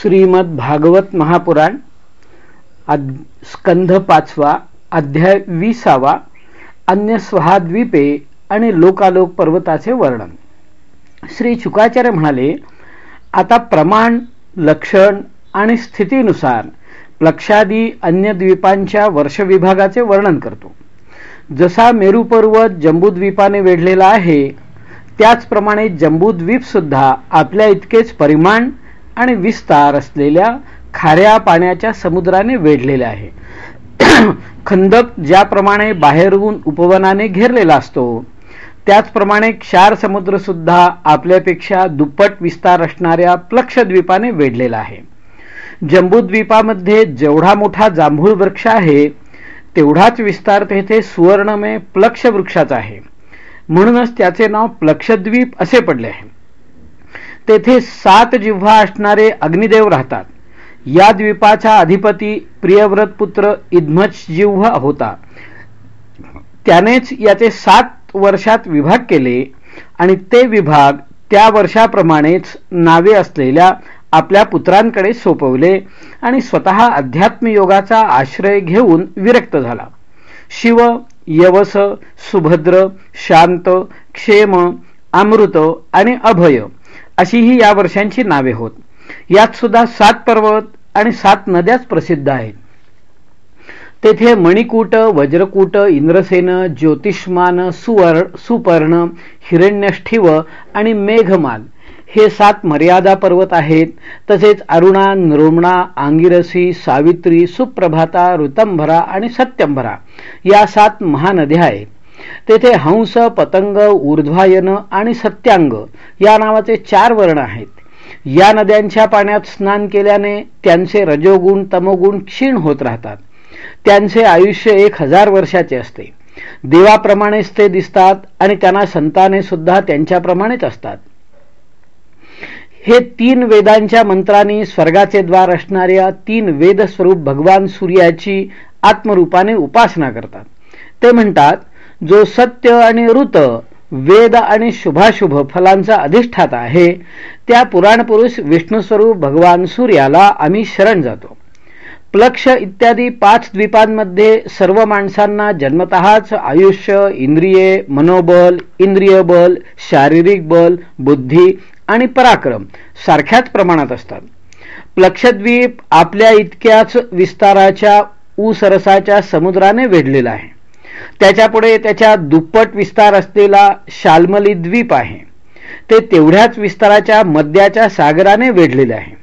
श्रीमद भागवत महापुराण स्कंध पाचवा अध्याय विसावा अन्य स्वहाद्वीपे आणि लोकालोक पर्वताचे वर्णन. श्री शुकाचार्य म्हणाले आता प्रमाण लक्षण आणि स्थितीनुसार लक्षादी अन्य द्वीपांच्या वर्षविभागाचे वर्णन करतो. जसा मेरू पर्वत जंबूद्वीपाने वेढलेला आहे त्याचप्रमाणे जम्बूद्वीपसुद्धा आपल्या इतकेच परिमाण आणि विस्तार असलेल्या खाऱ्या पाण्याच्या समुद्राने वेढलेले आहे. खंदक ज्याप्रमाणे बाहेरून उपवनाने घेरलेला असतो त्याचप्रमाणे क्षार समुद्र सुद्धा आपल्यापेक्षा दुप्पट विस्तार असणाऱ्या प्लक्षद्वीपाने वेढलेला आहे. जंबूद्वीपामध्ये जेवढा मोठा जांभूळ वृक्ष आहे तेवढाच विस्तार तेथे सुवर्णमय प्लक्ष वृक्षाचा आहे. म्हणूनच त्याचे नाव प्लक्षद्वीप असे पडले आहे. तेथे सात जिव्हा असणारे अग्निदेव राहतात. या द्वीपाचा अधिपती प्रियव्रत पुत्र इद्मच जिव्ह होता. त्यानेच याचे सात वर्षात विभाग केले आणि ते विभाग त्या वर्षाप्रमाणेच नावे असलेल्या आपल्या पुत्रांकडे सोपवले आणि स्वतः अध्यात्मयोगाचा आश्रय घेऊन विरक्त झाला. शिव यवस सुभद्र शांत क्षेम अमृत आणि अभय अशी ही या वर्षांची नावे होत. यात सुद्धा सात पर्वत आणि सात नद्याच प्रसिद्ध आहेत. तेथे मणिकूट वज्रकूट इंद्रसेन ज्योतिष्मान सुवर्ण सुपर्ण हिरण्यष्ठिव आणि मेघमाल हे सात मर्यादा पर्वत आहेत. तसेच अरुणा नृमणा आंगिरसी सावित्री सुप्रभाता ऋतंभरा आणि सत्यंभरा या सात महानद्या आहेत. तेथे हंस पतंग ऊर्ध्वायन आणि सत्यांग या नावाचे चार वर्ण आहेत. या नद्यांच्या पाण्यात स्नान केल्याने त्यांचे रजोगुण तमोगुण क्षीण होत राहतात. त्यांचे आयुष्य एक हजार वर्षाचे असते. देवाप्रमाणेच ते दिसतात आणि त्यांना संताने सुद्धा त्यांच्याप्रमाणेच असतात. हे तीन वेदांच्या मंत्रांनी स्वर्गाचे द्वार असणाऱ्या तीन वेद स्वरूप भगवान सूर्याची आत्मरूपाने उपासना करतात. ते म्हणतात जो सत्य आणि ऋत वेद आणि शुभाशुभ फलांचा अधिष्ठाता आहे त्या पुराणपुरुष विष्णुस्वरूप भगवान सूर्याला आम्ही शरण जातो. प्लक्ष इत्यादी पाच द्वीपांमध्ये सर्व माणसांना जन्मतःच आयुष्य इंद्रिये मनोबल इंद्रिय बल शारीरिक बल बुद्धी आणि पराक्रम सारख्याच प्रमाणात असतात. प्लक्षद्वीप आपल्या इतक्याच विस्ताराच्या ऊसरसाच्या समुद्राने वेढलेला आहे. त्याच्यापुढे त्याच्या दुप्पट विस्तार असलेला शालमली द्वीप आहे. ते तेवढ्याच विस्ताराच्या मद्याच्या सागराने वेढलेले आहे.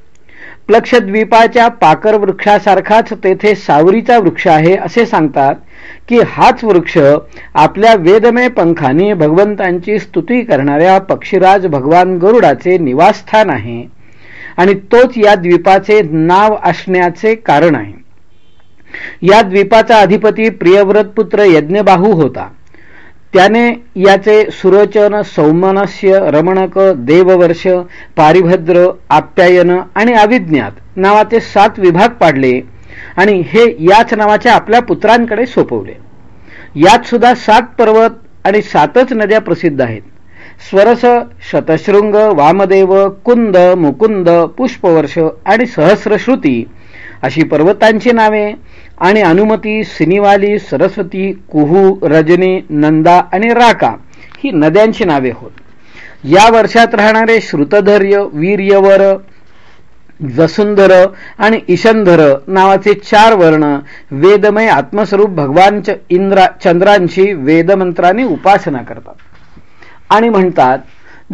प्लक्षद्वीपाच्या पाकर वृक्षासारखाच तेथे सावरीचा वृक्ष आहे असे सांगतात की हाच वृक्ष आपल्या वेदमय पंखाने भगवंतांची स्तुती करणाऱ्या पक्षीराज भगवान गरुडाचे निवासस्थान आहे. आणि तोच या द्वीपाचे नाव असण्याचे कारण आहे. या द्वीपाचा अधिपती प्रियव्रत पुत्र यज्ञबाहू होता. त्याने याचे सुरोचन सौमनस्य रमणक देववर्ष पारिभद्र आप्यायन आणि अविज्ञात नावाचे सात विभाग पाडले आणि हे याच नावाच्या आपल्या पुत्रांकडे सोपवले. यात सुद्धा सात पर्वत आणि सातच नद्या प्रसिद्ध आहेत. स्वरस शतशृंग वामदेव कुंद मुकुंद पुष्पवर्ष आणि सहस्रश्रुती अशी पर्वतांची नावे. आणि अनुमती सिनिवाली सरस्वती कुहू रजनी नंदा आणि राका ही नद्यांची नावे होत. या वर्षात राहणारे श्रुतधर्य वीर्यवर वसुंधर आणि ईशंधर नावाचे चार वर्ण वेदमय आत्मस्वरूप भगवान इंद्रा चंद्रांची वेदमंत्राने उपासना करतात. आणि म्हणतात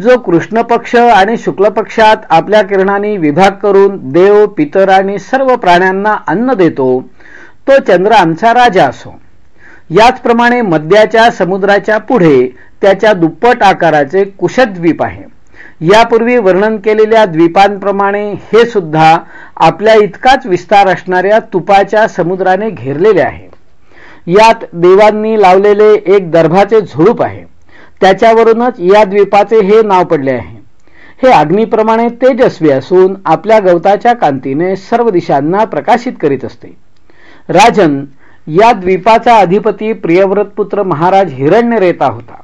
जो कृष्ण पक्ष आणि शुक्ल पक्षात आपल्या किरणाने विभाग करून देव पितर आणि सर्व प्राण्यांना अन्न देतो तो चंद्र आमचा राजा असो. याचप्रमाणे मद्याच्या समुद्राच्या पुढे त्याच्या दुप्पट आकाराचे कुशद्वीप आहे. यापूर्वी वर्णन केलेल्या द्वीपांप्रमाणे हे सुद्धा आपल्या इतकाच विस्तार असणाऱ्या तुपाच्या समुद्राने घेरलेले आहे. यात देवांनी लावलेले एक दर्भाचे झुडूप आहे. त्याच्यावरूनच या द्वीपाचे हे नाव पडले आहे. हे अग्नीप्रमाणे तेजस्वी असून आपल्या गवताच्या कांतीने सर्व दिशांना प्रकाशित करीत असते. राजन या द्वीपाचा अधिपती प्रियव्रत पुत्र महाराज हिरण्यरेता होता.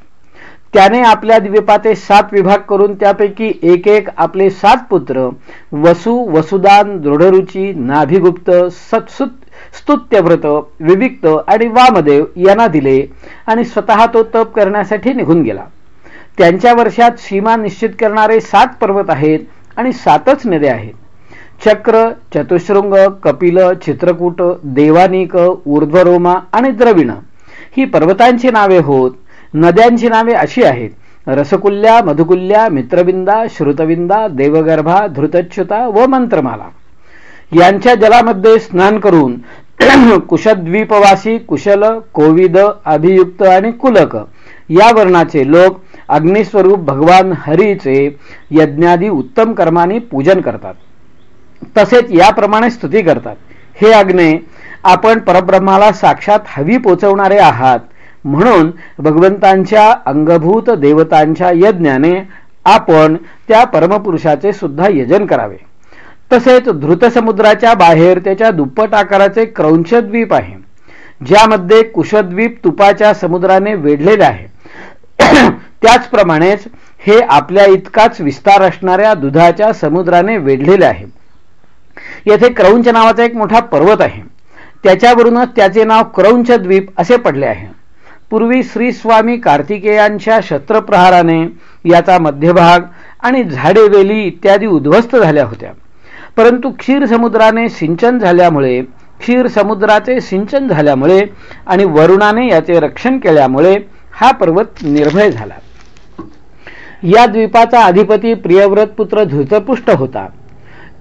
त्याने आपल्या द्वीपाचे सात विभाग करून त्यापैकी एक एक आपले सात पुत्र वसु वसुदान दृढरुची नाभिगुप्त सत्सुत स्तुत्यव्रत विविक्त आणि वामदेव यांना दिले आणि स्वतः तो तप करण्यासाठी निघून गेला. त्यांच्या वर्षात सीमा निश्चित करणारे सात पर्वत आहेत आणि सातच नद्या आहेत. चक्र चतुशृंग कपिल चित्रकूट देवानिक ऊर्ध्वरोमा आणि द्रविण ही पर्वतांची नावे होत नद्यांची नावे अशी आहेत. रसकुल्या मधुकुल्या मित्रविंदा श्रुतविंदा देवगर्भा धृतच्युता व मंत्रमाला. यांच्या जलामध्ये स्नान करून कुशद्वीपवासी कुशल कोविद अभियुक्त आणि कुलक या वर्णाचे लोक अग्निस्वरूप भगवान हरीचे यज्ञादी उत्तम कर्माने पूजन करतात. तसेच याप्रमाणे स्तुती करतात. हे अग्ने आपण परब्रह्माला साक्षात हवी पोचवणारे आहात. म्हणून भगवंतांच्या अंगभूत देवतांच्या यज्ञाने आपण त्या परमपुरुषाचे सुद्धा यजन करावे. तसेच धृतसमुद्राच्या बाहेर त्याच्या दुप्पट आकाराचे क्रौंचद्वीप आहे ज्यामध्ये कुशद्वीप तुपाच्या समुद्राने वेढलेले आहे. त्याचप्रमाणेच हे आपल्या इतकाच विस्तार असणाऱ्या दुधाच्या समुद्राने वेढलेले आहे. येथे क्रौंच नावाचा एक मोठा पर्वत आहे. त्याच्यावरूनच त्याचे नाव क्रौंच द्वीप असे पडले आहे. पूर्वी श्री स्वामी कार्तिकेयांच्या शस्त्रप्रहाराने याचा मध्यभाग आणि झाडेवेली इत्यादी उद्ध्वस्त झाल्या होत्या. परंतु क्षीर समुद्राने सिंचन झाल्यामुळे क्षीर समुद्राचे सिंचन झाल्यामुळे आणि वरुणाने याचे रक्षण केल्यामुळे हा पर्वत निर्भय झाला. या द्वीपाचा अधिपती प्रियव्रतपुत्र धृतपुष्ट होता.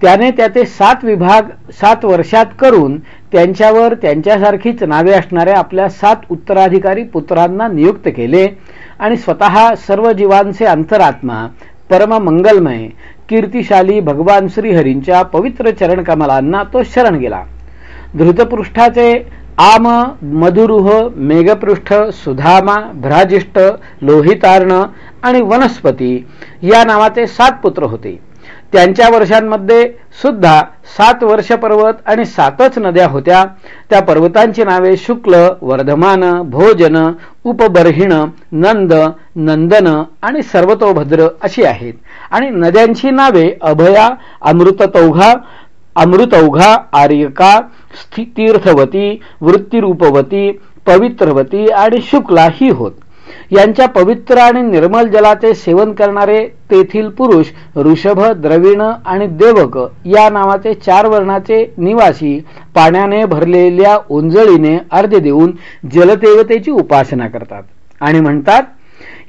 त्याने त्याचे सात विभाग सात वर्षात करून त्यांच्यावर त्यांच्यासारखीच नावे असणाऱ्या आपल्या सात उत्तराधिकारी पुत्रांना नियुक्त केले. आणि स्वतः सर्व जीवांचे अंतरात्मा परम मंगलमय कीर्तिशाली भगवान श्रीहरींच्या पवित्र चरण कमलांना तो शरण गेला. धृतपृष्ठाचे आम मधुरुह मेघपृष्ठ सुधामा भ्राजिष्ट लोहितार्ण आणि वनस्पती या नावाचे सात पुत्र होते. त्यांच्या वर्षांमध्ये सुद्धा सात वर्ष पर्वत आणि सातच नद्या होत्या. त्या पर्वतांची नावे शुक्ल वर्धमान भोजन उपबर्हिण नंद नंदन आणि सर्वतोभद्र अशी आहेत. आणि नद्यांची नावे अभया अमृततौघा अमृतौघा आर्यका तीर्थवती वृत्तीरूपवती पवित्रवती आणि शुक्ला ही होत. यांच्या पवित्र आणि निर्मल जलाचे सेवन करणारे तेथील पुरुष ऋषभ द्रविण आणि देवक या नावाचे चार वर्णाचे निवासी पाण्याने भरलेल्या उंजळीने अर्ध देऊन जलदेवतेची उपासना करतात. आणि म्हणतात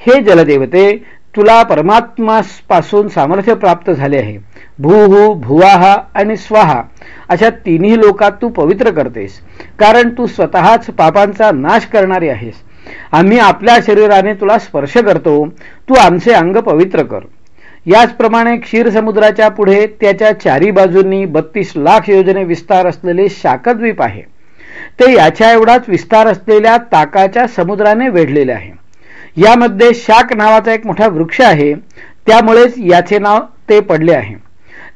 हे जलदेवते तुला परमात्मापासून सामर्थ्य प्राप्त झाले आहे. भूहू भुवाहा आणि स्वाहा अशा तिन्ही लोकात तू पवित्र करतेस. कारण तू स्वतःच पापांचा नाश करणारी आहेस. आम्ही आपल्या शरीराने तुला स्पर्श करतो. तू आमचे अंग पवित्र कर. याचप्रमाणे क्षीरसमुद्राच्या पुढे त्याच्या चारी बाजूंनी बत्तीस लाख योजने विस्तार असलेले शाकद्वीप आहे. ते याच्या एवढाच विस्तार असलेल्या ताकाच्या समुद्राने वेढलेले आहे. यामध्ये शाक नावाचा एक मोठा वृक्ष आहे. त्यामुळेच याचे नाव ते पडले आहे.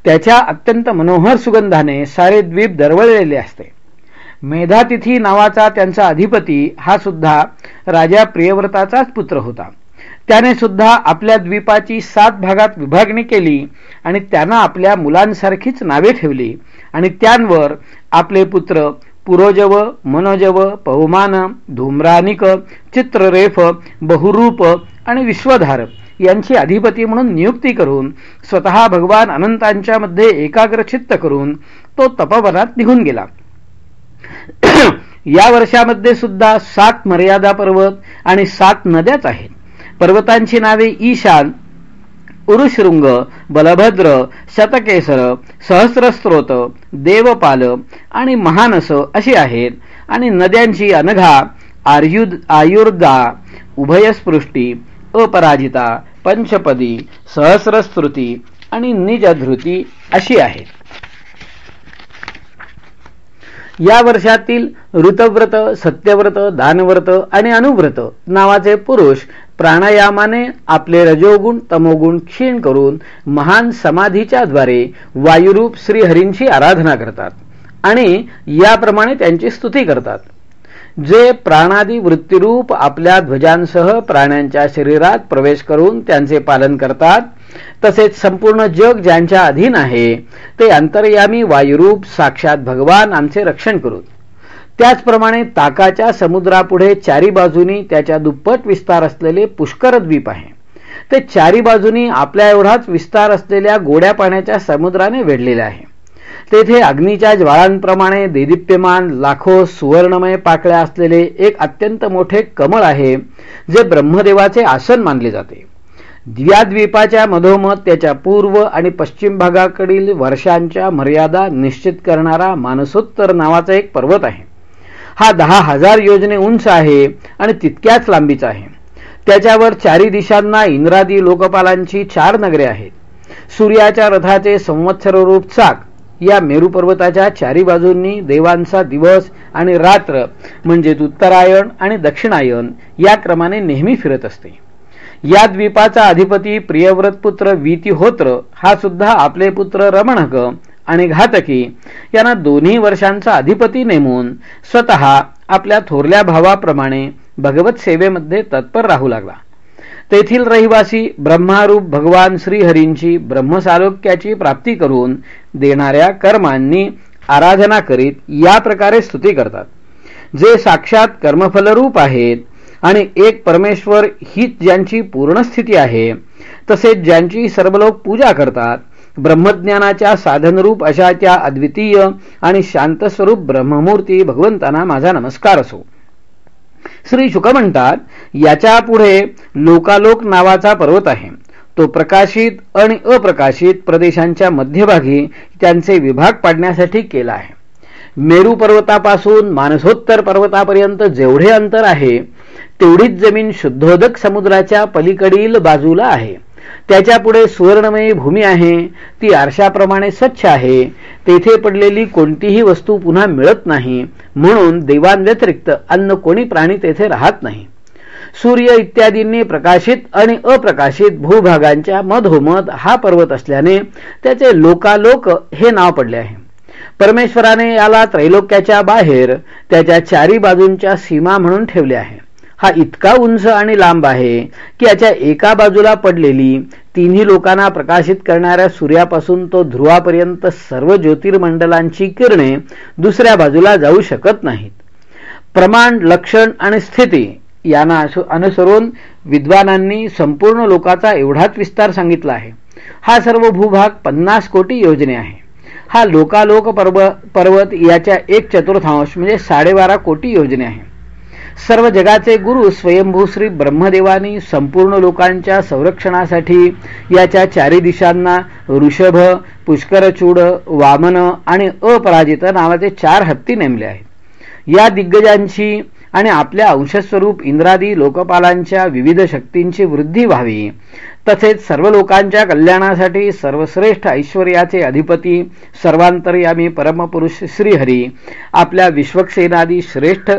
त्याच्या अत्यंत मनोहर सुगंधाने सारे द्वीप दरवळलेले असते. मेधातिथी नावाचा त्यांचा अधिपती हा सुद्धा राजा प्रियव्रताचाच पुत्र होता. त्याने सुद्धा आपल्या द्वीपाची सात भागात विभागणी केली आणि त्यांना आपल्या मुलांसारखीच नावे ठेवली आणि त्यांवर आपले पुत्र पुरोजव मनोजव पवमान धूम्रानिक चित्ररेफ बहुरूप आणि विश्वधार यांची अधिपती म्हणून नियुक्ती करून स्वतः भगवान अनंतांच्या मध्ये एकाग्रचित्त करून तो तपवनात निघून गेला. या वर्षामध्ये सुद्धा सात मर्यादा पर्वत आणि सात नद्याच आहेत. पर्वतांची नावे ईशान उरुशृंग बलभद्र शतकेसर सहस्रस्त्रोत देवपाल आणि महानस अशी आहेत. आणि नद्यांची अनघा आर्युद आयुर्दा उभयस्पृष्टी अपराजिता पंचपदी सहस्रस्तृती आणि निजधृती अशी आहेत. या वर्षातील ऋतव्रत सत्यव्रत दानव्रत आणि अनुव्रत नावाचे पुरुष प्राणायामाने आपले रजोगुण तमोगुण क्षीण करून महान समाधीच्या द्वारे वायुरूप श्रीहरींची आराधना करतात आणि याप्रमाणे त्यांची स्तुती करतात. जे प्राणादी वृत्तीरूप आपल्या ध्वजांसह प्राण्यांच्या शरीरात प्रवेश करून त्यांचे पालन करतात तसेच संपूर्ण जग ज्यांच्या अधीन आहे ते अंतर्यामी वायुरूप साक्षात भगवान आमचे रक्षण करू त्याचप्रमाणे ताकाच्या समुद्रापुढे चारी बाजूनी त्याच्या दुप्पट विस्तार असलेले पुष्कर द्वीप आहे. ते चारी बाजूनी आपल्या एवढाच विस्तार असलेल्या गोड्या पाण्याच्या समुद्राने वेढलेले आहे. तेथे अग्नीच्या ज्वाळांप्रमाणे देदीप्यमान लाखो सुवर्णमय पाकळ्या असलेले एक अत्यंत मोठे कमळ आहे जे ब्रह्मदेवाचे आसन मानले जाते. द्व्याद्वीपाच्या मधोमध त्याच्या पूर्व आणि पश्चिम भागाकडील वर्षांच्या मर्यादा निश्चित करणारा मानसोत्तर नावाचा एक पर्वत आहे. हा दहा हजार योजने उंच आहे आणि तितक्याच लांबीचा आहे. त्याच्यावर चारी दिशांना इंद्रादी लोकपालांची चार नगरे आहेत. सूर्याच्या रथाचे संवत्सर रूप चाक या मेरू पर्वताच्या चारी बाजूंनी देवांचा दिवस आणि रात्र म्हणजेच उत्तरायण आणि दक्षिणायन या क्रमाने नेहमी फिरत असते. या द्वीपाचा अधिपती प्रियव्रतपुत्र वीतिहोत्र हा सुद्धा आपले पुत्र रमणक आणि घातकी. यांना दोन्ही वर्षांचा अधिपती नेमून स्वतः आपल्या थोरल्या भावाप्रमाणे भगवत सेवेमध्ये तत्पर राहू लागला. तेथील रहिवासी ब्रह्मारूप भगवान श्रीहरींची ब्रह्मसालोक्याची प्राप्ती करून देणाऱ्या कर्मांनी आराधना करीत या प्रकारे स्तुती करतात. जे साक्षात कर्मफलरूप आहेत आणि एक परमेश्वर हीच ज्यांची पूर्ण स्थिती आहे तसेच ज्यांची सर्व लोक पूजा करतात ब्रह्मज्ञानाच्या साधनरूप अशा त्या अद्वितीय आणि शांतस्वरूप ब्रह्ममूर्ती भगवंतांना माझा नमस्कार असो. श्री शुक म्हणतात याच्यापुढे लोकालोक नावाचा पर्वत आहे. तो प्रकाशित आणि अप्रकाशित प्रदेशांच्या मध्यभागी त्यांचे विभाग पाडण्यासाठी केला आहे. मेरू पर्वतापासून मानसोत्तर पर्वतापर्यंत जेवढे अंतर आहे तेवढीच जमीन शुद्धोदक समुद्राच्या पलीकडील बाजूला आहे. त्याच्या पुढे सुवर्णमयी भूमी आहे. ती आरशाप्रमाणे स्वच्छ आहे. तेथे पडलेली कोणतीही वस्तू पुन्हा मिळत नाही. म्हणून देवांव्यतिरिक्त अन्न कोणी प्राणी तेथे राहत नाही. सूर्य इत्यादींनी प्रकाशित आणि अप्रकाशित भूभागांच्या मधोमध हा पर्वत असल्याने त्याचे लोकालोक हे नाव पडले आहे. परमेश्वराने याला त्रैलोक्याच्या बाहेर त्याच्या चारी बाजूंच्या सीमा म्हणून ठेवले आहे. हा इतका उंच आणि लांब आहे की याच्या एका बाजूला पडलेली तिन्ही लोकांना प्रकाशित करणाऱ्या सूर्यापासून तो ध्रुवापर्यंत सर्व ज्योतिर्मंडलांची किरणे दुसऱ्या बाजूला जाऊ शकत नाहीत. प्रमाण लक्षण आणि स्थिती यांना अनुसरून विद्वानांनी संपूर्ण लोकाचा एवढाच विस्तार सांगितला आहे. हा सर्व भूभाग पन्नास कोटी योजने आहे. हा लोकालोक पर्वत याच्या एक चतुर्थांश म्हणजे साडेबारा कोटी योजने आहे. सर्व जगाचे गुरु स्वयंभू श्री ब्रह्मदेवानी संपूर्ण लोकांच्या संरक्षणासाठी याच्या चारी दिशांना ऋषभ पुष्करचूड वामन आणि अपराजित नावाचे चार हत्ती नेमले आहेत. या दिग्गजांची आणि आपल्या अंशस्वरूप इंद्रादी लोकपालांच्या विविध शक्तींची वृद्धी व्हावी. तसेच सर्व लोकांच्या कल्याणासाठी सर्वश्रेष्ठ ऐश्वर्याचे अधिपती सर्वांतर्यामी परमपुरुष श्रीहरी आपल्या विश्वक्सेनादी श्रेष्ठ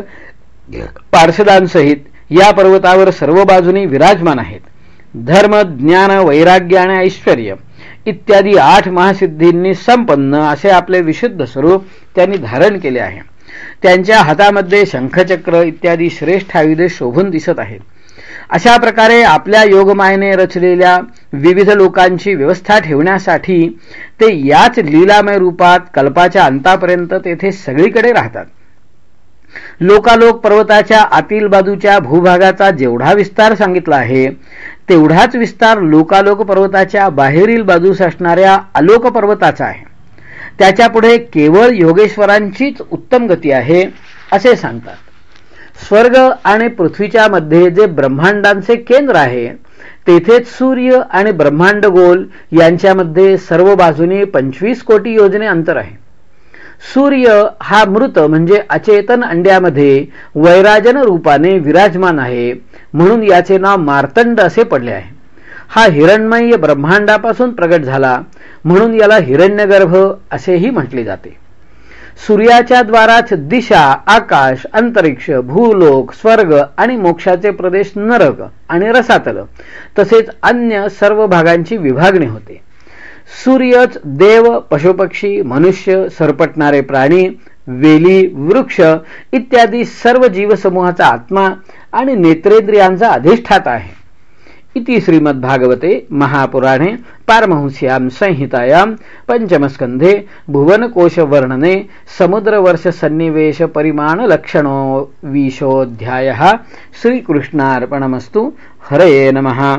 पार्षदांसहित या पर्वतावर सर्व बाजूनी विराजमान आहेत. धर्म ज्ञान वैराग्य आणि ऐश्वर इत्यादी आठ महासिद्धींनी संपन्न असे आपले विशुद्ध स्वरूप त्यांनी धारण केले आहे. त्यांच्या हातामध्ये शंखचक्र इत्यादी श्रेष्ठ आयुधे शोभून दिसत आहेत. अशा प्रकारे आपल्या योगमायने रचलेल्या विविध लोकांची व्यवस्था ठेवण्यासाठी ते याच लीलामय रूपात कल्पाच्या अंतापर्यंत तेथे सगळीकडे राहतात. लोकालोक पर्वताच्या आतील बाजूच्या भूभागाचा जेवढा विस्तार सांगितला आहे तेवढाच विस्तार लोकालोक पर्वताच्या बाहेरील बाजूस असणाऱ्या अलोक पर्वताचा आहे. त्याच्या पुढे केवळ योगेश्वरांचीच उत्तम गती आहे असे सांगतात. स्वर्ग आणि पृथ्वीच्या मध्ये जे ब्रह्मांडांचे केंद्र आहे तेथेच सूर्य आणि ब्रह्मांड गोल यांच्यामध्ये सर्व बाजूने पंचवीस कोटी योजने अंतर आहे. सूर्य हा मृत म्हणजे अचेतन अंड्यामध्ये वैराजन रूपाने विराजमान आहे म्हणून याचे नाव मार्तंड असे पडले आहे. हा हिरणमय ब्रह्मांडापासून प्रगट झाला म्हणून याला हिरण्यगर्भ असेही म्हटले जाते. सूर्याच्या द्वाराच दिशा आकाश अंतरिक्ष भूलोक स्वर्ग आणि मोक्षाचे प्रदेश नरक आणि रसातल तसेच अन्य सर्व भागांची विभागणी होते. सूर्यच देव पशुपक्षी मनुष्य सरपटणारे प्राणी वेली वृक्ष इत्यादी सर्व जीवसमूहाचा आत्मा आणि नेत्रेंद्रियांचा अधिष्ठात आहे. इति श्रीमद्भागवते महापुराणे पारमहंस्यां संहितायां पञ्चमस्कन्धे भुवनकोशवर्णने समुद्रवर्षसन्निवेशपरिमाणलक्षणो विशोऽध्यायः श्रीकृष्णार्पणमस्तु. हरये नमः.